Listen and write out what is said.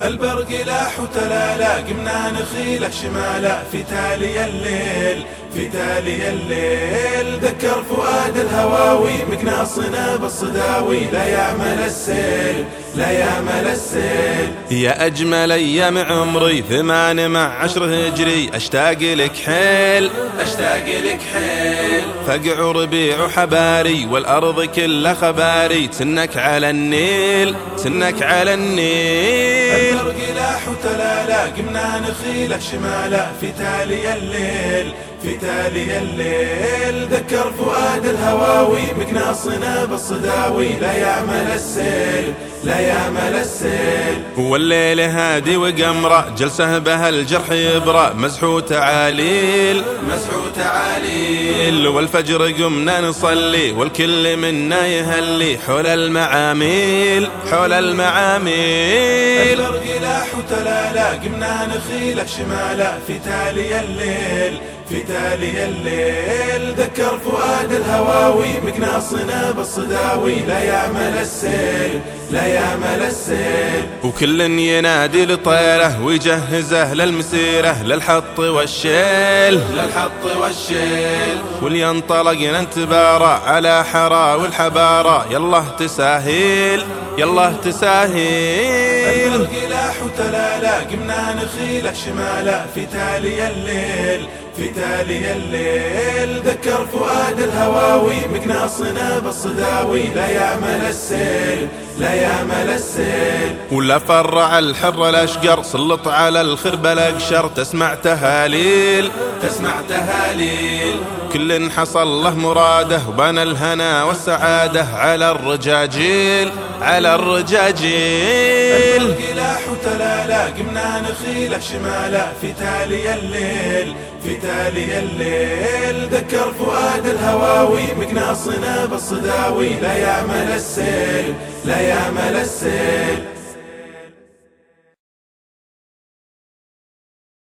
البرق لاح وتلالا قمنا نخيله شمالا في تالي الليل في تالي الليل. ذكر فؤاد الهواوي مقناصنا بالصداوي. لا يعمل السيل لا يعمل السيل. يا أجمل أيام عمري ثمان مع عشر هجري. أشتاق لك حيل أشتاق لك حيل. فقع ربيع وحباري والأرض كلها خباري. تنك على النيل تنك على النيل. وتلالا قمنا نخيله شمالا. في تالي الليل في تالي الليل. ذكر فؤاد الهواوي مقناصنا بالصداوي. لا يعمل السيل لا يعمل السيل. والليل هادي وقمرة جلسه به الجرح يبرى مزحو تعاليل مزحو تعاليل والفجر قمنا نصلي والكل منا يهلي. حول المعاميل حول المعاميل. وتلالا قمنا نخيله شمالا في تالي الليل. في تالي الليل. ذكر فؤاد الهواوي مقناصنا بالصداوي. لا يعمل السيل لا يعمل السيل. وكل ينادي لطيره ويجهزه للمسيره للحط والشيل للحط والشيل. ولينطلق ننتبارى على حرا والحبارى يلا تساهيل يلا تساهيل. البرق لاح وتلالا قمنا نخيله شمالا في تالي الليل. في تالي الليل ذكر فؤاد الهواوي مقناصنا بالصداوي. لا يعمل السيل لا يعمل السيل. ولا فرع الحر الاشقر سلط على الخرب الاقشر تسمع تهاليل. تسمع تهاليل. كل حصل له مراده وبنى الهنا والسعادة على الرجاجيل على الرجاجيل. البرق لاح وتلالا قمنا نخيله شمالا في تالي الليل في تالي الليل. ذكر فؤاد الهواوي مقناصنا بالصداوي لا يعمل السيل لا يعمل السيل.